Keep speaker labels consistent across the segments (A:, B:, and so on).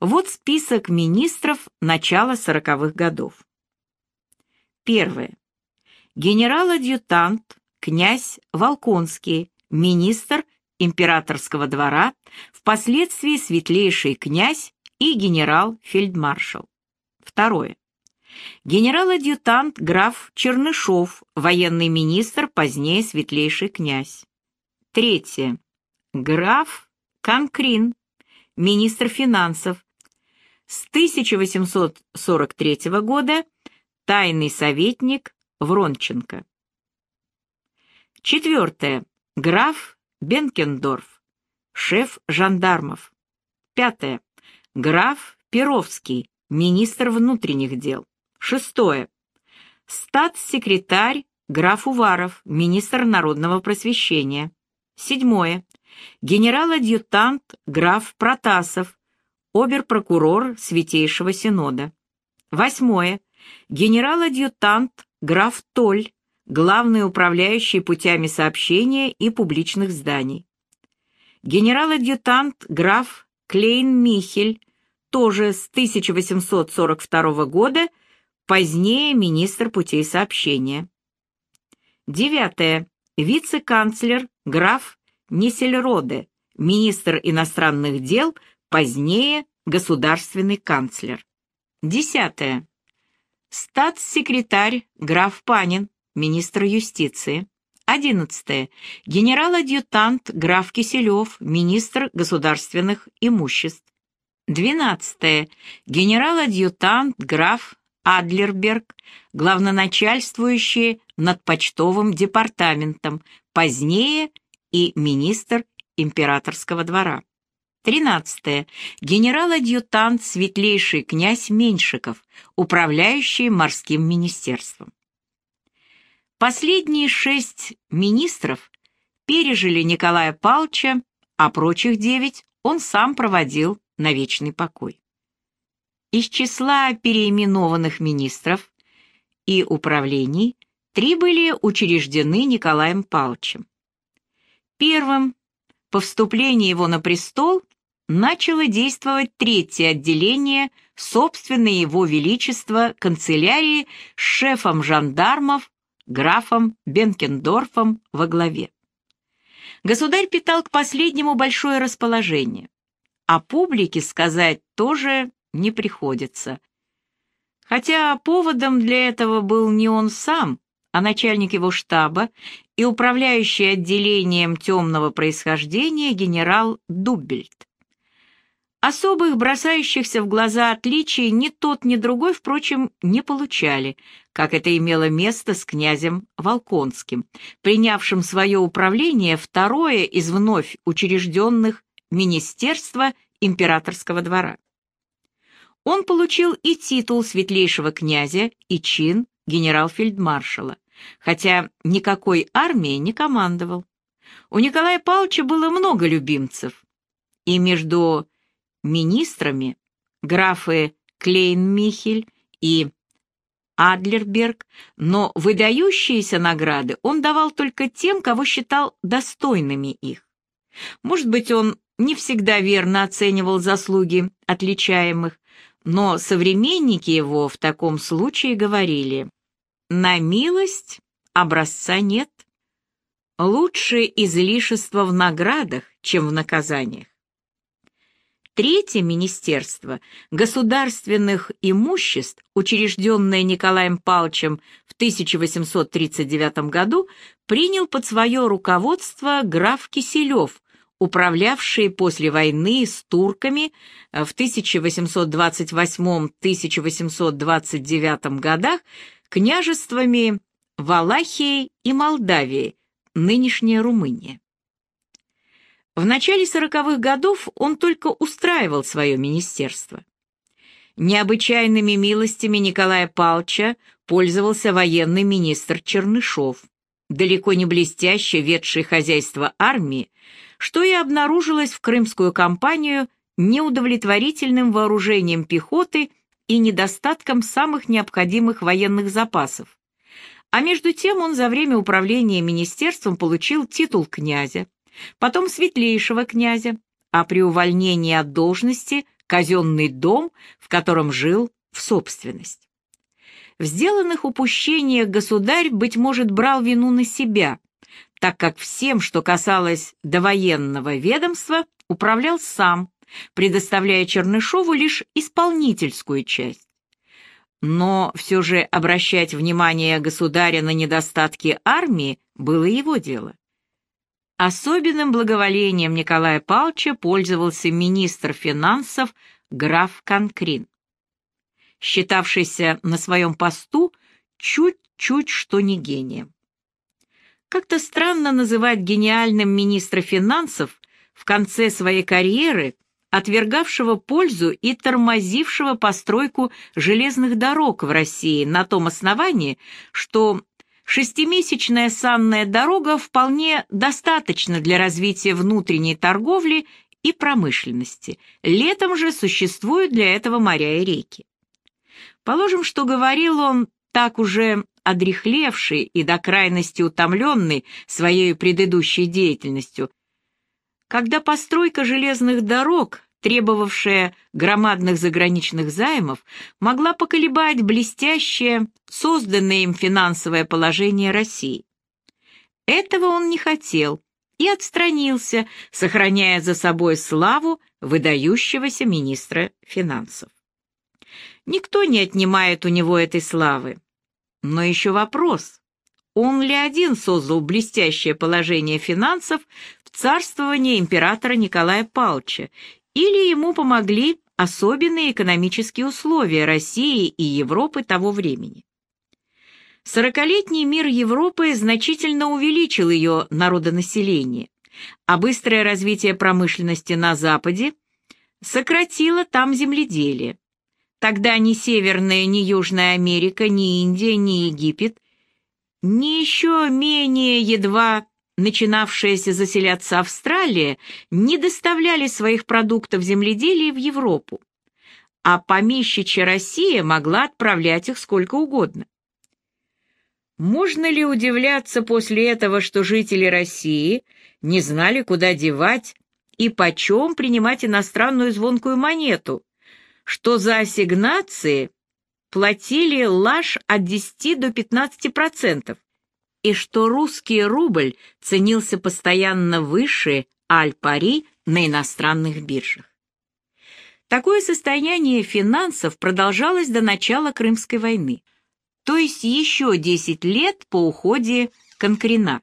A: Вот список министров начала сороковых годов. Первое. Генерал-адъютант князь Волконский, министр императорского двора, впоследствии светлейший князь и генерал-фельдмаршал. Второе. Генерал-адъютант граф Чернышов, военный министр, позднее светлейший князь. Третье. Граф Конкрин, министр финансов. С 1843 года тайный советник Вронченко. Четвертое. Граф Бенкендорф, шеф жандармов. Пятое. Граф Перовский, министр внутренних дел. Шестое. Статс-секретарь граф Уваров, министр народного просвещения. Седьмое. Генерал-адъютант граф Протасов, обер-прокурор Святейшего Синода. Восьмое. Генерал-адъютант граф Толь, главный управляющий путями сообщения и публичных зданий. Генерал-адъютант граф Клейн-Михель, тоже с 1842 года, позднее министр путей сообщения. Девятое. Вице-канцлер граф Нисельроде, министр иностранных дел, позднее государственный канцлер. Десятое. Статс-секретарь граф Панин, министр юстиции. 11. Генерал-адъютант граф Киселев, министр государственных имуществ. 12. Генерал-адъютант граф Адлерберг, главноначальствующий над почтовым департаментом, позднее и министр императорского двора. 13. Генерал-адъютант светлейший князь Меньшиков, управляющий морским министерством. Последние шесть министров пережили Николая Павловича, а прочих девять он сам проводил на вечный покой. Из числа переименованных министров и управлений три были учреждены Николаем Павловичем. Первым, по вступлении его на престол, начало действовать третье отделение собственной его величества канцелярии с шефом жандармов графом Бенкендорфом во главе. Государь питал к последнему большое расположение, а публике сказать тоже не приходится. Хотя поводом для этого был не он сам, а начальник его штаба и управляющий отделением темного происхождения генерал Дуббельт. Особых бросающихся в глаза отличий ни тот, ни другой, впрочем, не получали, как это имело место с князем Волконским, принявшим свое управление второе из вновь учрежденных Министерства императорского двора. Он получил и титул светлейшего князя, и чин генерал-фельдмаршала, хотя никакой армией не командовал. У Николая Павловича было много любимцев, и между министрами графы Клейн-Михель и Адлерберг, но выдающиеся награды он давал только тем, кого считал достойными их. Может быть, он не всегда верно оценивал заслуги отличаемых, но современники его в таком случае говорили «на милость образца нет». Лучше излишество в наградах, чем в наказаниях. Третье министерство государственных имуществ, учрежденное Николаем Павловичем в 1839 году, принял под свое руководство граф Киселев, управлявший после войны с турками в 1828-1829 годах княжествами Валахии и Молдавии, нынешняя Румыния. В начале сороковых годов он только устраивал свое министерство. Необычайными милостями Николая Палча пользовался военный министр Чернышов, далеко не блестяще ведший хозяйство армии, что и обнаружилось в крымскую кампанию неудовлетворительным вооружением пехоты и недостатком самых необходимых военных запасов. А между тем он за время управления министерством получил титул князя, потом светлейшего князя, а при увольнении от должности казенный дом, в котором жил, в собственность. В сделанных упущениях государь, быть может, брал вину на себя, так как всем, что касалось довоенного ведомства, управлял сам, предоставляя Чернышову лишь исполнительскую часть. Но все же обращать внимание государя на недостатки армии было его дело. Особенным благоволением Николая Павловича пользовался министр финансов граф Конкрин, считавшийся на своем посту чуть-чуть что не гением. Как-то странно называть гениальным министра финансов в конце своей карьеры, отвергавшего пользу и тормозившего постройку железных дорог в России на том основании, что шестимесячная санная дорога вполне достаточна для развития внутренней торговли и промышленности. Летом же существуют для этого моря и реки. Положим, что говорил он так уже одрехлевший и до крайности утомленный своей предыдущей деятельностью, когда постройка железных дорог, требовавшая громадных заграничных займов, могла поколебать блестящее, созданное им финансовое положение России. Этого он не хотел и отстранился, сохраняя за собой славу выдающегося министра финансов. Никто не отнимает у него этой славы. Но еще вопрос, он ли один создал блестящее положение финансов в царствовании императора Николая Павловича, или ему помогли особенные экономические условия России и Европы того времени. Сорокалетний мир Европы значительно увеличил ее народонаселение, а быстрое развитие промышленности на Западе сократило там земледелие. Тогда ни Северная, ни Южная Америка, ни Индия, ни Египет, ни еще менее едва начинавшаяся заселяться Австралия не доставляли своих продуктов земледелия в Европу, а помещичья Россия могла отправлять их сколько угодно. Можно ли удивляться после этого, что жители России не знали, куда девать и почем принимать иностранную звонкую монету, что за ассигнации платили лаж от 10 до 15%, и что русский рубль ценился постоянно выше аль-пари на иностранных биржах. Такое состояние финансов продолжалось до начала Крымской войны, то есть еще 10 лет по уходе Конкрена,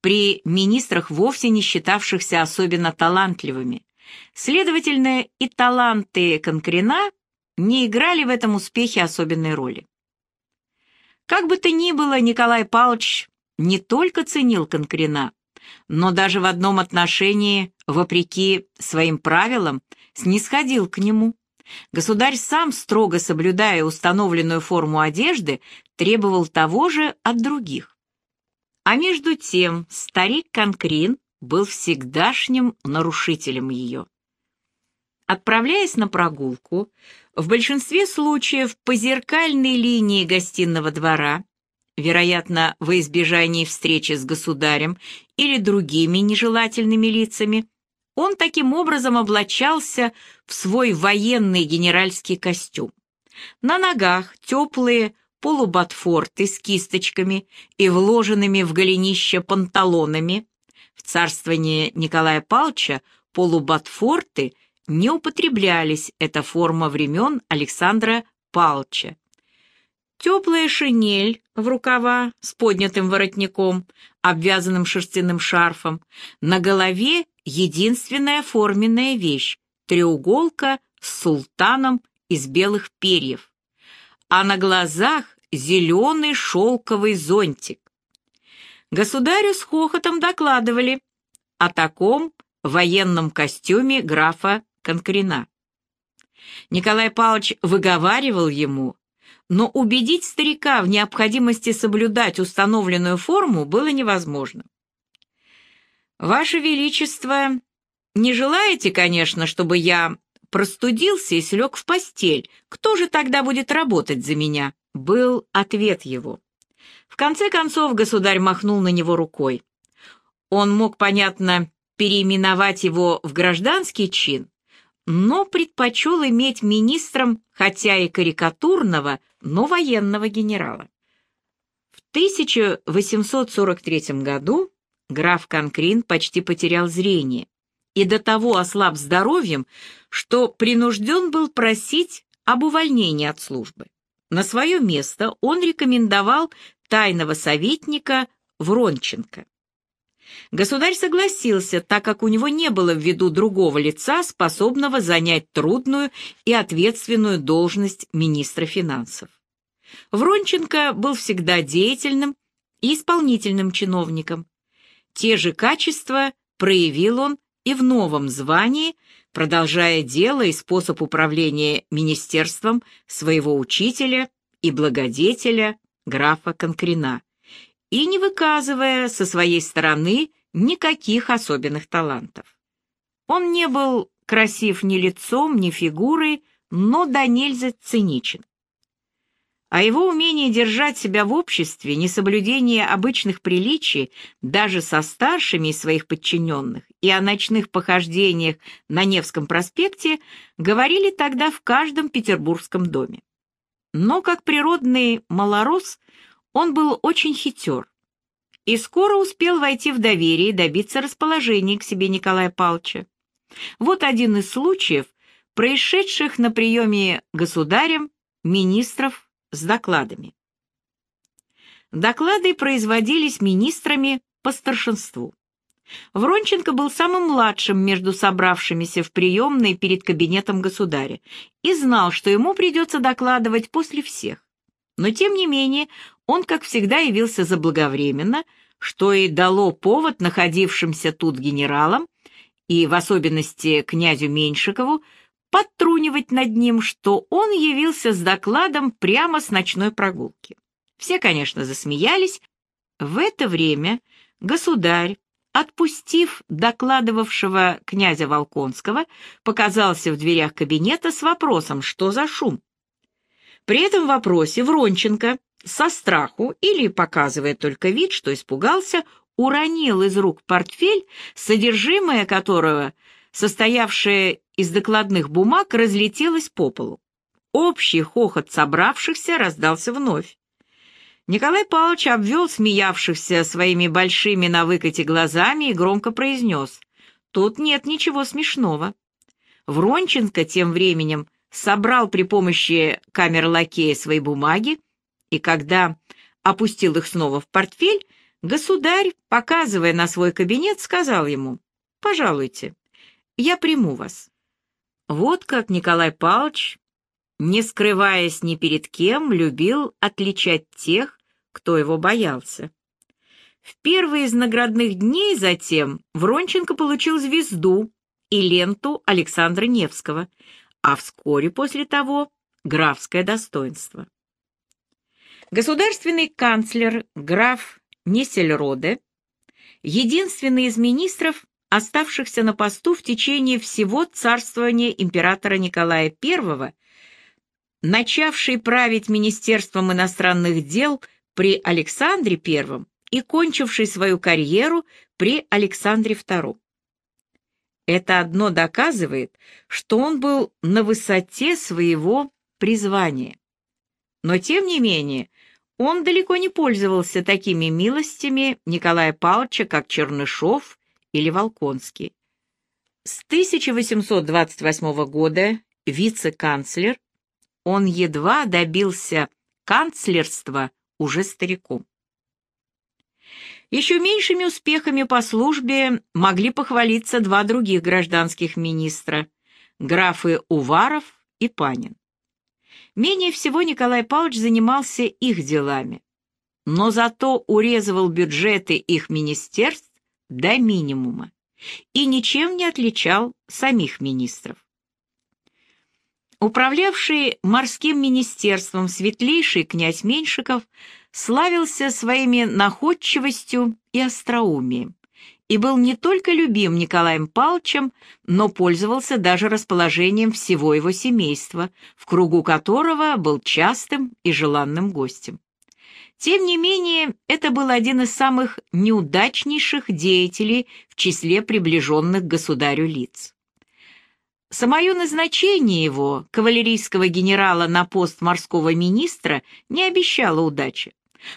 A: при министрах вовсе не считавшихся особенно талантливыми, Следовательно, и таланты Конкрена не играли в этом успехе особенной роли. Как бы то ни было, Николай Павлович не только ценил Конкрена, но даже в одном отношении, вопреки своим правилам, снисходил к нему. Государь сам, строго соблюдая установленную форму одежды, требовал того же от других. А между тем старик Конкрин был всегдашним нарушителем ее. Отправляясь на прогулку, в большинстве случаев по зеркальной линии гостиного двора, вероятно, во избежании встречи с государем или другими нежелательными лицами, он таким образом облачался в свой военный генеральский костюм. На ногах теплые полуботфорты с кисточками и вложенными в голенище панталонами, в царствование Николая Павловича полубатфорты не употреблялись, эта форма времен Александра Павловича. Теплая шинель в рукава с поднятым воротником, обвязанным шерстяным шарфом, на голове единственная форменная вещь — треуголка с султаном из белых перьев, а на глазах зеленый шелковый зонтик. Государю с хохотом докладывали о таком военном костюме графа Конкрена. Николай Павлович выговаривал ему, но убедить старика в необходимости соблюдать установленную форму было невозможно. «Ваше Величество, не желаете, конечно, чтобы я простудился и слег в постель? Кто же тогда будет работать за меня?» — был ответ его. В конце концов государь махнул на него рукой. Он мог, понятно, переименовать его в гражданский чин, но предпочел иметь министром, хотя и карикатурного, но военного генерала. В 1843 году граф Конкрин почти потерял зрение и до того ослаб здоровьем, что принужден был просить об увольнении от службы. На свое место он рекомендовал тайного советника Вронченко. Государь согласился, так как у него не было в виду другого лица, способного занять трудную и ответственную должность министра финансов. Вронченко был всегда деятельным и исполнительным чиновником. Те же качества проявил он и в новом звании, продолжая дело и способ управления министерством своего учителя и благодетеля графа Конкрина и не выказывая со своей стороны никаких особенных талантов. Он не был красив ни лицом, ни фигурой, но до нельзя циничен. А его умение держать себя в обществе, несоблюдение обычных приличий даже со старшими из своих подчиненных и о ночных похождениях на Невском проспекте говорили тогда в каждом петербургском доме. Но как природный малорос он был очень хитер и скоро успел войти в доверие и добиться расположения к себе Николая Павловича. Вот один из случаев, происшедших на приеме государем министров с докладами. Доклады производились министрами по старшинству. Вронченко был самым младшим между собравшимися в приемной перед кабинетом государя и знал, что ему придется докладывать после всех. Но, тем не менее, он, как всегда, явился заблаговременно, что и дало повод находившимся тут генералам, и в особенности князю Меньшикову, подтрунивать над ним, что он явился с докладом прямо с ночной прогулки. Все, конечно, засмеялись. В это время государь, отпустив докладывавшего князя Волконского, показался в дверях кабинета с вопросом, что за шум. При этом вопросе Вронченко со страху или, показывая только вид, что испугался, уронил из рук портфель, содержимое которого, состоявшее из докладных бумаг, разлетелось по полу. Общий хохот собравшихся раздался вновь. Николай Павлович обвел смеявшихся своими большими на выкате глазами и громко произнес «Тут нет ничего смешного». Вронченко тем временем собрал при помощи камер-лакея свои бумаги, и когда опустил их снова в портфель, государь, показывая на свой кабинет, сказал ему, «Пожалуйте, я приму вас». Вот как Николай Павлович, не скрываясь ни перед кем, любил отличать тех, кто его боялся. В первые из наградных дней затем Вронченко получил звезду и ленту Александра Невского, а вскоре после того — графское достоинство. Государственный канцлер граф Несельроде, единственный из министров, оставшихся на посту в течение всего царствования императора Николая I, начавший править Министерством иностранных дел при Александре I и кончивший свою карьеру при Александре II. Это одно доказывает, что он был на высоте своего призвания. Но, тем не менее, он далеко не пользовался такими милостями Николая Павловича, как Чернышов или Волконский. С 1828 года вице-канцлер, он едва добился канцлерства уже стариком. Еще меньшими успехами по службе могли похвалиться два других гражданских министра – графы Уваров и Панин. Менее всего Николай Павлович занимался их делами, но зато урезывал бюджеты их министерств до минимума и ничем не отличал самих министров. Управлявший морским министерством светлейший князь Меньшиков славился своими находчивостью и остроумием и был не только любим Николаем Павловичем, но пользовался даже расположением всего его семейства, в кругу которого был частым и желанным гостем. Тем не менее, это был один из самых неудачнейших деятелей в числе приближенных к государю лиц. Самое назначение его, кавалерийского генерала на пост морского министра, не обещало удачи.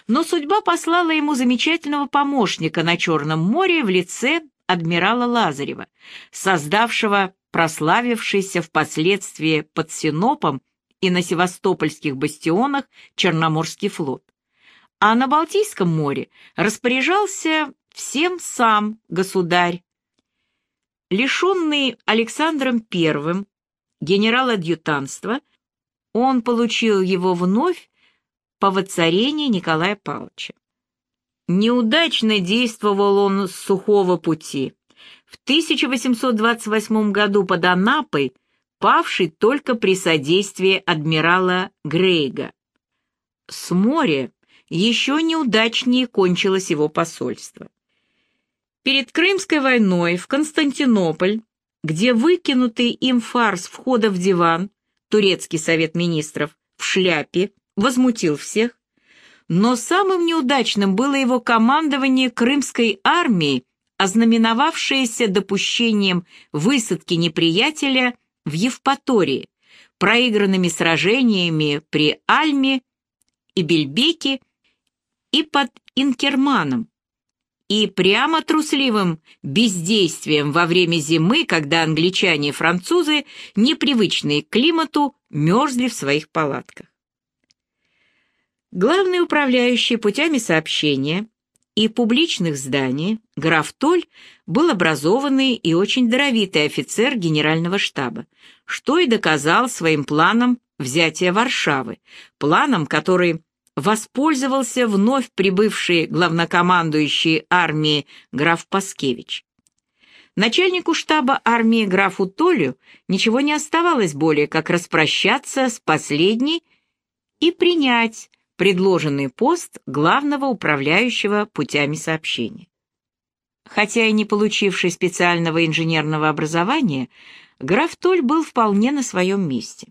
A: Но судьба послала ему замечательного помощника на Черном море в лице адмирала Лазарева, создавшего прославившийся впоследствии под Синопом и на севастопольских бастионах Черноморский флот. А на Балтийском море распоряжался всем сам государь. Лишенный Александром I генерал-адъютанства, он получил его вновь по воцарении Николая Павловича. Неудачно действовал он с сухого пути. В 1828 году под Анапой павший только при содействии адмирала Грейга. С моря еще неудачнее кончилось его посольство. Перед Крымской войной в Константинополь, где выкинутый им фарс входа в диван, турецкий совет министров, в шляпе, возмутил всех, но самым неудачным было его командование Крымской армией, ознаменовавшееся допущением высадки неприятеля в Евпатории, проигранными сражениями при Альме и Бельбеке и под Инкерманом, и прямо трусливым бездействием во время зимы, когда англичане и французы, непривычные к климату, мерзли в своих палатках. Главный управляющий путями сообщения и публичных зданий граф Толь был образованный и очень даровитый офицер генерального штаба, что и доказал своим планом взятия Варшавы, планом, который воспользовался вновь прибывший главнокомандующий армии граф Паскевич. Начальнику штаба армии графу Толю ничего не оставалось более, как распрощаться с последней и принять предложенный пост главного управляющего путями сообщения. Хотя и не получивший специального инженерного образования, граф Толь был вполне на своем месте.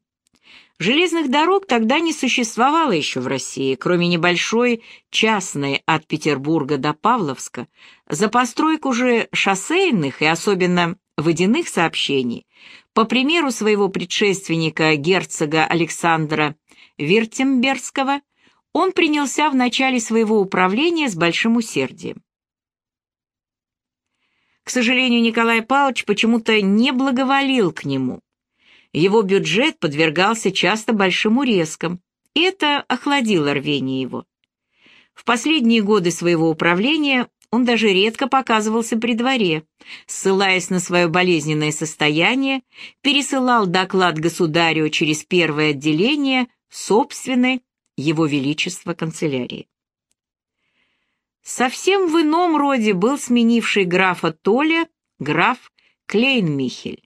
A: Железных дорог тогда не существовало еще в России, кроме небольшой частной от Петербурга до Павловска. За постройку же шоссейных и особенно водяных сообщений, по примеру своего предшественника герцога Александра Виртембергского, он принялся в начале своего управления с большим усердием. К сожалению, Николай Павлович почему-то не благоволил к нему. Его бюджет подвергался часто большим урезкам, это охладило рвение его. В последние годы своего управления он даже редко показывался при дворе, ссылаясь на свое болезненное состояние, пересылал доклад государю через первое отделение собственной его Величества канцелярии. Совсем в ином роде был сменивший графа Толя граф Клейнмихель.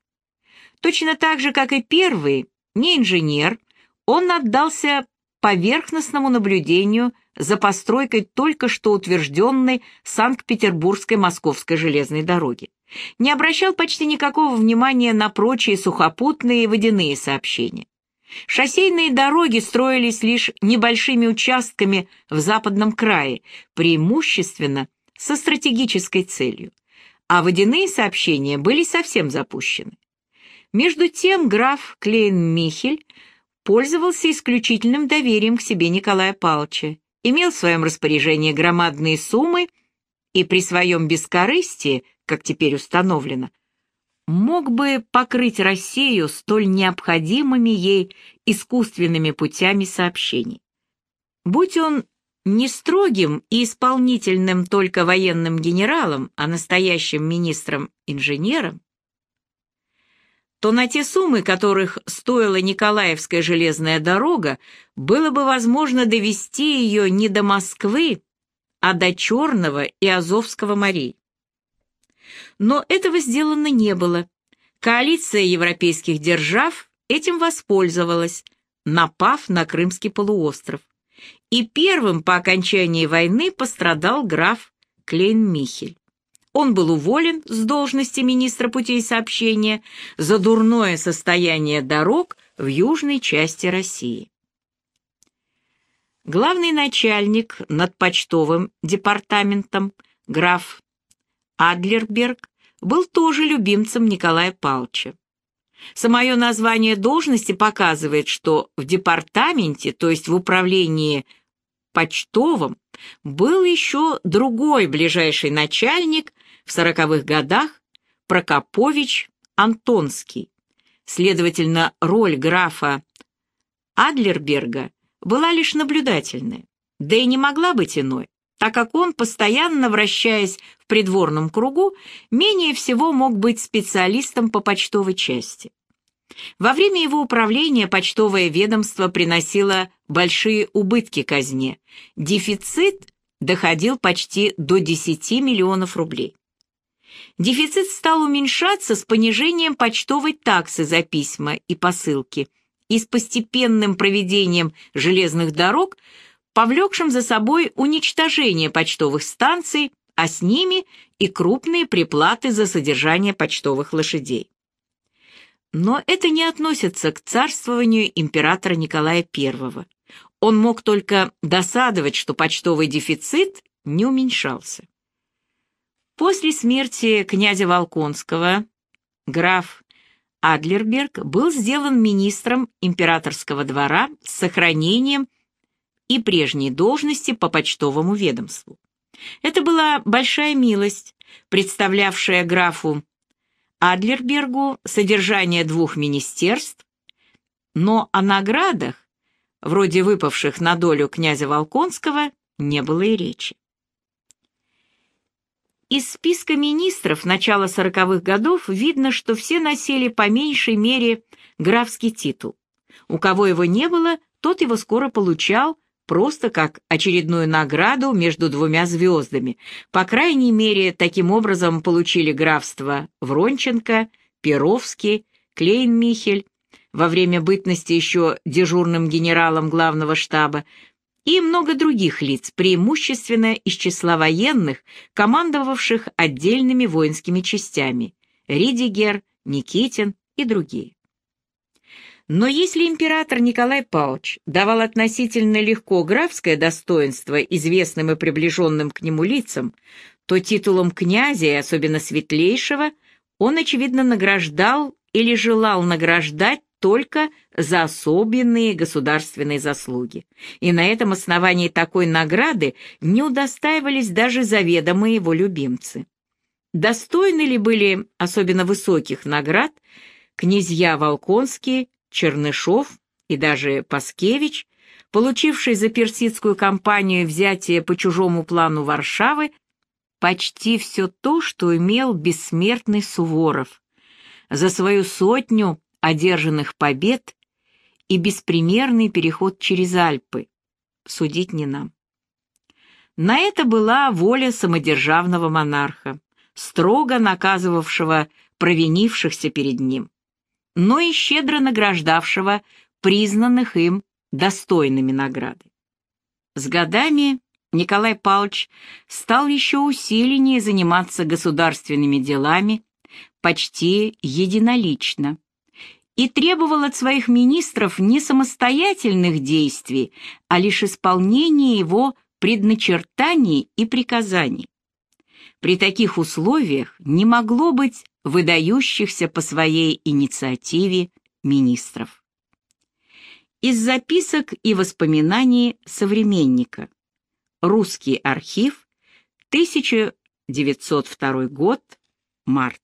A: Точно так же, как и первый, не инженер, он отдался поверхностному наблюдению за постройкой только что утвержденной Санкт-Петербургской московской железной дороги. Не обращал почти никакого внимания на прочие сухопутные и водяные сообщения. Шоссейные дороги строились лишь небольшими участками в западном крае, преимущественно со стратегической целью, а водяные сообщения были совсем запущены. Между тем граф Клейн-Михель пользовался исключительным доверием к себе Николая Павловича, имел в своем распоряжении громадные суммы и при своем бескорыстии, как теперь установлено, мог бы покрыть Россию столь необходимыми ей искусственными путями сообщений. Будь он не строгим и исполнительным только военным генералом, а настоящим министром-инженером, то на те суммы, которых стоила Николаевская железная дорога, было бы возможно довести ее не до Москвы, а до Черного и Азовского морей. Но этого сделано не было. Коалиция европейских держав этим воспользовалась, напав на Крымский полуостров. И первым по окончании войны пострадал граф Клейн-Михель. Он был уволен с должности министра путей сообщения за дурное состояние дорог в южной части России. Главный начальник над почтовым департаментом, граф Адлерберг был тоже любимцем Николая Павловича. Самое название должности показывает, что в департаменте, то есть в управлении почтовом, был еще другой ближайший начальник в сороковых годах, Прокопович Антонский. Следовательно, роль графа Адлерберга была лишь наблюдательная, да и не могла быть иной, так как он, постоянно вращаясь в придворном кругу, менее всего мог быть специалистом по почтовой части. Во время его управления почтовое ведомство приносило большие убытки казне. Дефицит доходил почти до 10 миллионов рублей. Дефицит стал уменьшаться с понижением почтовой таксы за письма и посылки и с постепенным проведением железных дорог, повлекшим за собой уничтожение почтовых станций, а с ними и крупные приплаты за содержание почтовых лошадей. Но это не относится к царствованию императора Николая I. Он мог только досадовать, что почтовый дефицит не уменьшался. После смерти князя Волконского граф Адлерберг был сделан министром императорского двора с сохранением и прежней должности по почтовому ведомству. Это была большая милость, представлявшая графу Адлербергу содержание двух министерств, но о наградах, вроде выпавших на долю князя Волконского, не было и речи. Из списка министров начала сороковых годов видно, что все носили по меньшей мере графский титул. У кого его не было, тот его скоро получал, просто как очередную награду между двумя звездами. По крайней мере, таким образом получили графство Вронченко, Перовский, Клейн-Михель, во время бытности еще дежурным генералом главного штаба, и много других лиц, преимущественно из числа военных, командовавших отдельными воинскими частями – Ридигер, Никитин и другие. Но если император Николай Павлович давал относительно легко графское достоинство известным и приближенным к нему лицам, то титулом князя, и особенно светлейшего, он, очевидно, награждал или желал награждать только за особенные государственные заслуги. И на этом основании такой награды не удостаивались даже заведомые его любимцы. Достойны ли были особенно высоких наград князья Волконские, Чернышов и даже Паскевич, получивший за персидскую кампанию взятие по чужому плану Варшавы почти все то, что имел бессмертный Суворов. За свою сотню одержанных побед и беспримерный переход через Альпы. Судить не нам. На это была воля самодержавного монарха, строго наказывавшего провинившихся перед ним, но и щедро награждавшего признанных им достойными награды. С годами Николай Павлович стал еще усиленнее заниматься государственными делами, почти единолично, и требовал от своих министров не самостоятельных действий, а лишь исполнения его предначертаний и приказаний. При таких условиях не могло быть выдающихся по своей инициативе министров. Из записок и воспоминаний современника. Русский архив, 1902 год, март.